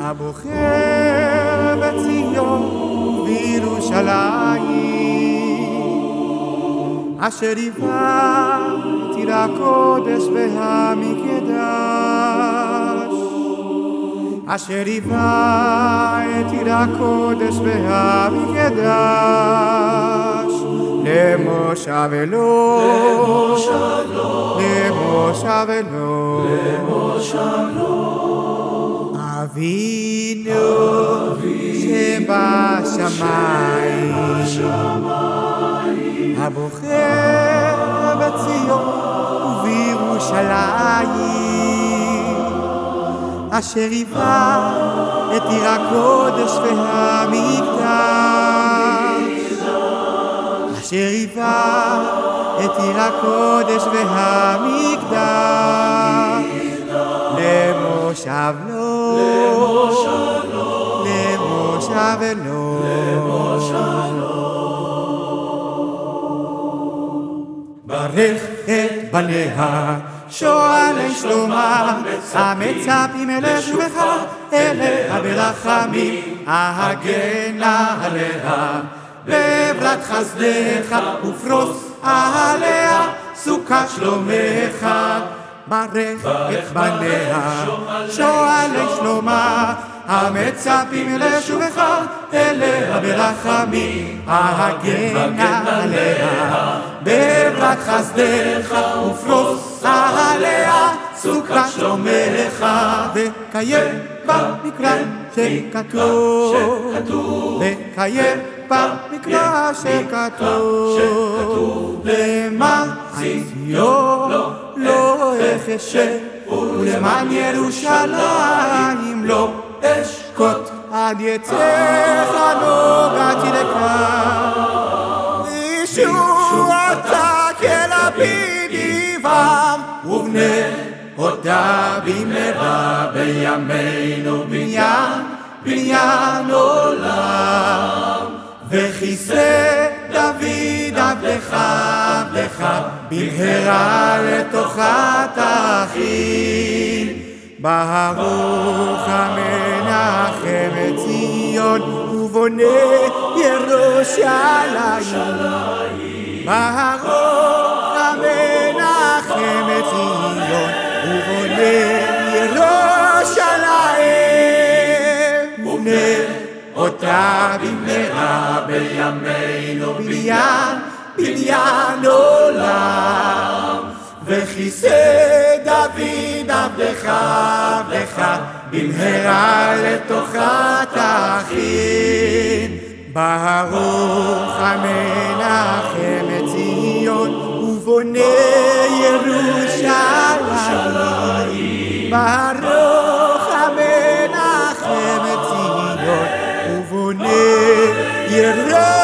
הבוחר בציון ובירושלים, אשר היווה את עיר הקודש והמקדש, אשר היווה את עיר הקודש והמקדש. למושב אלוה, למושב אלוה, אבינו שבשמיים, הבוחר בציון ובירושלים, אשר היווה את עיר הקודש והמקדש, אשר היווה את עיר הקודש והמקדש, למושב לו, למושב לו, ברך את בניה, שואלי שלומה, המצפים אל ישובך, אליה ברחמים, ההגנה עליה, בעברת חסדך, ופרוס עליה סוכת שלומך. ברך את בניה, שואלי שלומה, המצפים לשובך, אליה ברחמים, ההגנה עליה, בעברת חסדך, ופרוס עליה סוכת שלומך, וקיים במקרא שכתוב, וקיים במקרא שכתוב, למען ציון לא אחשה, ולמען ירושלים לא אשקוט, עד יצא חנוגתי לכאן. ישועתה כלפיד יבעם, ובנה אותה במהרה בימינו בניין, בניין עולם. וכיסא דוד עבדך עבדך במהרה לתוכת תכין. ברוך המנחם את ציון ובונה ירושלים. ברוך אותה במהרה בימינו בניין, בניין עולם. וכיסא דוד עבדך עבדך במהרה לתוכה תכין. ברוך המנחם את ציון ובונה ירושלים. ברוך pierde.